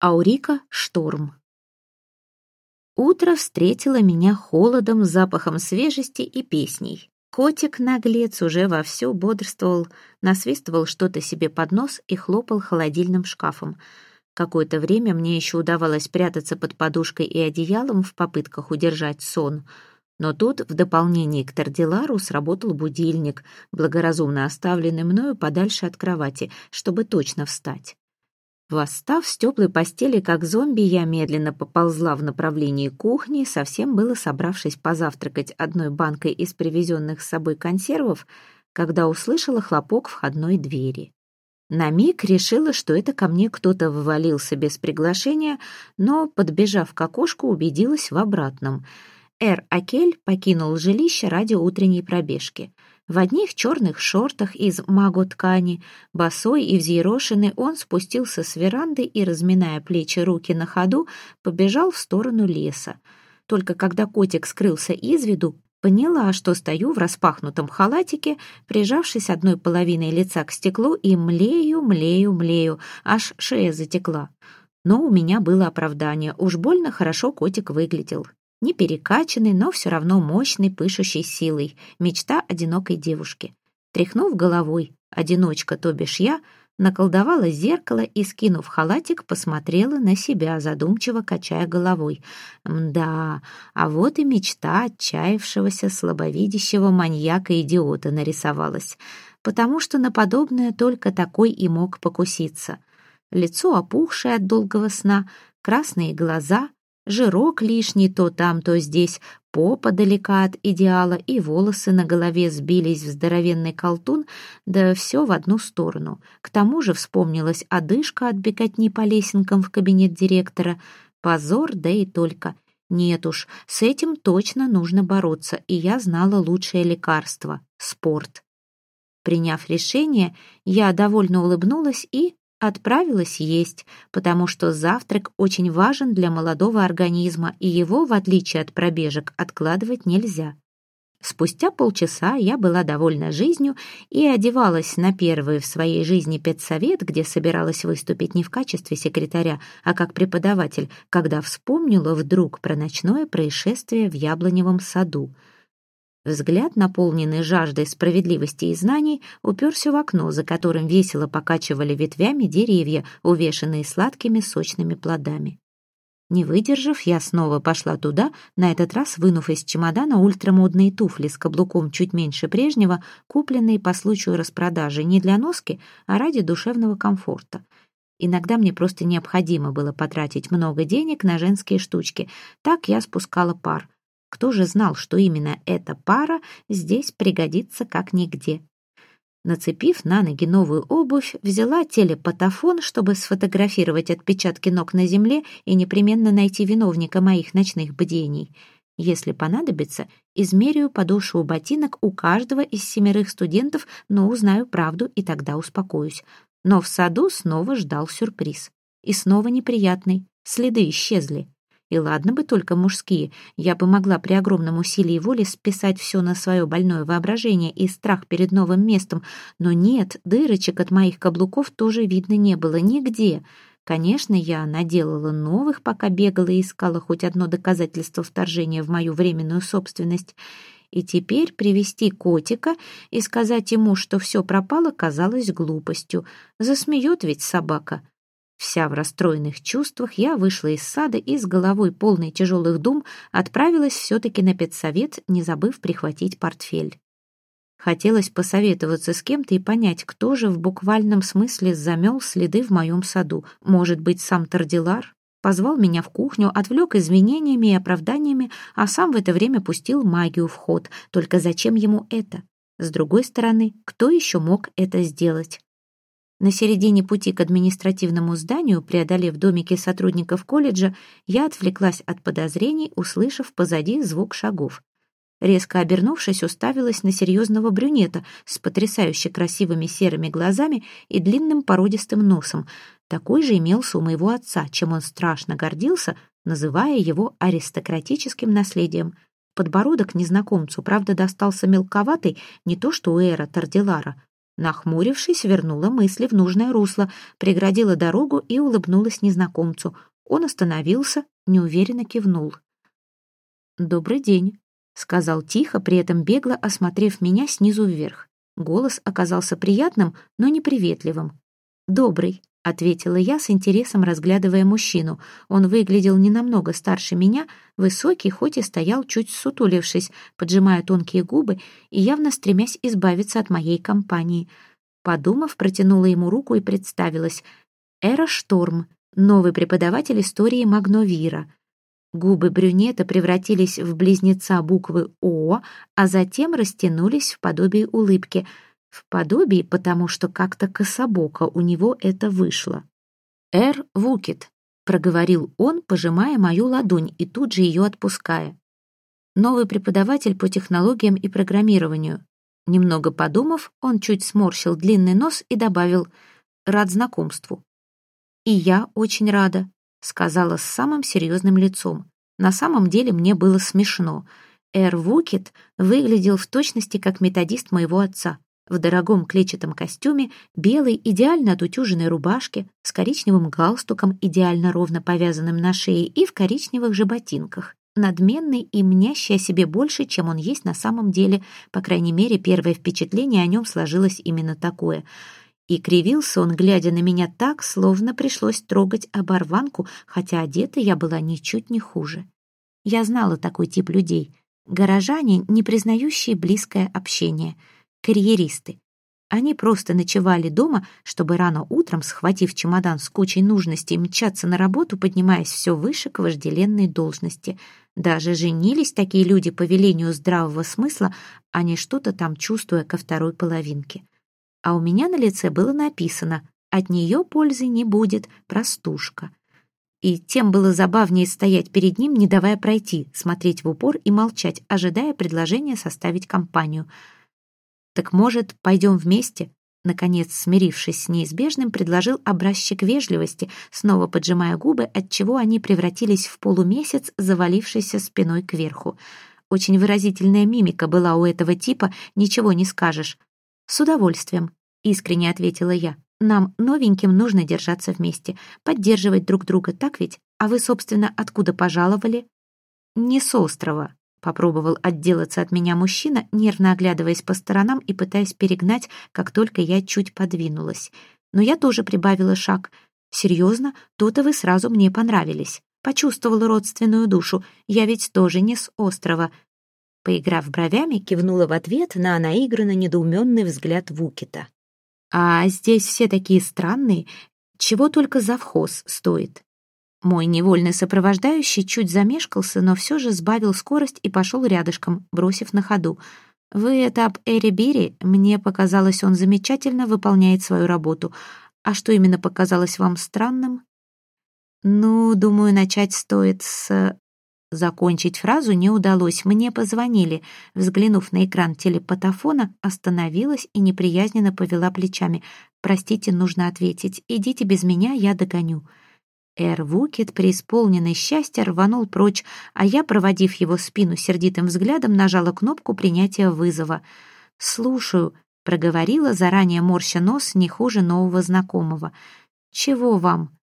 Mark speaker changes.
Speaker 1: Аурика Шторм. Утро встретило меня холодом, запахом свежести и песней. Котик-наглец уже вовсю бодрствовал, насвистывал что-то себе под нос и хлопал холодильным шкафом. Какое-то время мне еще удавалось прятаться под подушкой и одеялом в попытках удержать сон. Но тут, в дополнение к Тардилару, сработал будильник, благоразумно оставленный мною подальше от кровати, чтобы точно встать. Восстав с теплой постели, как зомби, я медленно поползла в направлении кухни, совсем было собравшись позавтракать одной банкой из привезенных с собой консервов, когда услышала хлопок входной двери. На миг решила, что это ко мне кто-то ввалился без приглашения, но, подбежав к окошку, убедилась в обратном. Эр Акель покинул жилище ради утренней пробежки — в одних черных шортах из маго-ткани, босой и взъерошенный, он спустился с веранды и, разминая плечи руки на ходу, побежал в сторону леса. Только когда котик скрылся из виду, поняла, что стою в распахнутом халатике, прижавшись одной половиной лица к стеклу и млею, млею, млею, аж шея затекла. Но у меня было оправдание, уж больно хорошо котик выглядел. Не перекачанный, но все равно мощный, пышущий силой. Мечта одинокой девушки. Тряхнув головой, одиночка, то бишь я, наколдовала зеркало и, скинув халатик, посмотрела на себя, задумчиво качая головой. Да, а вот и мечта отчаявшегося слабовидящего маньяка-идиота нарисовалась, потому что на подобное только такой и мог покуситься. Лицо опухшее от долгого сна, красные глаза, жирок лишний то там, то здесь, попа далека от идеала, и волосы на голове сбились в здоровенный колтун, да все в одну сторону. К тому же вспомнилась одышка от беготни по лесенкам в кабинет директора. Позор, да и только. Нет уж, с этим точно нужно бороться, и я знала лучшее лекарство — спорт. Приняв решение, я довольно улыбнулась и Отправилась есть, потому что завтрак очень важен для молодого организма, и его, в отличие от пробежек, откладывать нельзя. Спустя полчаса я была довольна жизнью и одевалась на первый в своей жизни педсовет, где собиралась выступить не в качестве секретаря, а как преподаватель, когда вспомнила вдруг про ночное происшествие в Яблоневом саду — Взгляд, наполненный жаждой справедливости и знаний, уперся в окно, за которым весело покачивали ветвями деревья, увешанные сладкими сочными плодами. Не выдержав, я снова пошла туда, на этот раз вынув из чемодана ультрамодные туфли с каблуком чуть меньше прежнего, купленные по случаю распродажи не для носки, а ради душевного комфорта. Иногда мне просто необходимо было потратить много денег на женские штучки. Так я спускала пар — кто же знал, что именно эта пара здесь пригодится как нигде? Нацепив на ноги новую обувь, взяла телепатофон, чтобы сфотографировать отпечатки ног на земле и непременно найти виновника моих ночных бдений. Если понадобится, измерю подошву ботинок у каждого из семерых студентов, но узнаю правду и тогда успокоюсь. Но в саду снова ждал сюрприз. И снова неприятный. Следы исчезли. И ладно бы только мужские, я бы могла при огромном усилии воли списать все на свое больное воображение и страх перед новым местом, но нет, дырочек от моих каблуков тоже видно не было нигде. Конечно, я наделала новых, пока бегала и искала хоть одно доказательство вторжения в мою временную собственность. И теперь привести котика и сказать ему, что все пропало, казалось глупостью. Засмеет ведь собака. Вся в расстроенных чувствах, я вышла из сада и с головой полной тяжелых дум отправилась все-таки на педсовет, не забыв прихватить портфель. Хотелось посоветоваться с кем-то и понять, кто же в буквальном смысле замел следы в моем саду. Может быть, сам Тардилар? Позвал меня в кухню, отвлек извинениями и оправданиями, а сам в это время пустил магию в ход. Только зачем ему это? С другой стороны, кто еще мог это сделать? На середине пути к административному зданию, преодолев домики сотрудников колледжа, я отвлеклась от подозрений, услышав позади звук шагов. Резко обернувшись, уставилась на серьезного брюнета с потрясающе красивыми серыми глазами и длинным породистым носом. Такой же имелся у моего отца, чем он страшно гордился, называя его аристократическим наследием. Подбородок незнакомцу, правда, достался мелковатый, не то что у Эра Тардилара, Нахмурившись, вернула мысли в нужное русло, преградила дорогу и улыбнулась незнакомцу. Он остановился, неуверенно кивнул. «Добрый день», — сказал тихо, при этом бегло осмотрев меня снизу вверх. Голос оказался приятным, но неприветливым. «Добрый», — ответила я с интересом, разглядывая мужчину. Он выглядел не намного старше меня, высокий, хоть и стоял чуть сутулившись, поджимая тонкие губы и явно стремясь избавиться от моей компании. Подумав, протянула ему руку и представилась. «Эра Шторм, новый преподаватель истории Магновира». Губы брюнета превратились в близнеца буквы «О», а затем растянулись в подобие улыбки — в подобии, потому что как-то кособоко у него это вышло. «Эр Вукет», — проговорил он, пожимая мою ладонь и тут же ее отпуская. Новый преподаватель по технологиям и программированию. Немного подумав, он чуть сморщил длинный нос и добавил «рад знакомству». «И я очень рада», — сказала с самым серьезным лицом. На самом деле мне было смешно. Эр Вукет выглядел в точности как методист моего отца в дорогом клетчатом костюме, белой, идеально отутюженной рубашке, с коричневым галстуком, идеально ровно повязанным на шее, и в коричневых же ботинках. Надменный и мнящий о себе больше, чем он есть на самом деле. По крайней мере, первое впечатление о нем сложилось именно такое. И кривился он, глядя на меня так, словно пришлось трогать оборванку, хотя одета я была ничуть не хуже. Я знала такой тип людей. Горожане, не признающие близкое общение — карьеристы. Они просто ночевали дома, чтобы рано утром, схватив чемодан с кучей нужностей, мчаться на работу, поднимаясь все выше к вожделенной должности. Даже женились такие люди по велению здравого смысла, а не что-то там чувствуя ко второй половинке. А у меня на лице было написано «От нее пользы не будет, простушка». И тем было забавнее стоять перед ним, не давая пройти, смотреть в упор и молчать, ожидая предложения составить компанию — «Так, может, пойдем вместе?» Наконец, смирившись с неизбежным, предложил образчик вежливости, снова поджимая губы, отчего они превратились в полумесяц, завалившийся спиной кверху. Очень выразительная мимика была у этого типа, ничего не скажешь. «С удовольствием», — искренне ответила я. «Нам, новеньким, нужно держаться вместе, поддерживать друг друга, так ведь? А вы, собственно, откуда пожаловали?» «Не с острова», Попробовал отделаться от меня мужчина, нервно оглядываясь по сторонам и пытаясь перегнать, как только я чуть подвинулась. Но я тоже прибавила шаг. «Серьезно? То-то вы сразу мне понравились. Почувствовала родственную душу. Я ведь тоже не с острова». Поиграв бровями, кивнула в ответ на наигранно недоуменный взгляд Вукита. «А здесь все такие странные. Чего только завхоз стоит. Мой невольный сопровождающий чуть замешкался, но все же сбавил скорость и пошел рядышком, бросив на ходу. «Вы это об Эри Бири? Мне показалось, он замечательно выполняет свою работу. А что именно показалось вам странным?» «Ну, думаю, начать стоит с...» Закончить фразу не удалось. Мне позвонили. Взглянув на экран телепатофона, остановилась и неприязненно повела плечами. «Простите, нужно ответить. Идите без меня, я догоню». Эр Вукет, преисполненный счастья, рванул прочь, а я, проводив его спину сердитым взглядом, нажала кнопку принятия вызова. «Слушаю», — проговорила, заранее морща нос, не хуже нового знакомого. «Чего вам?»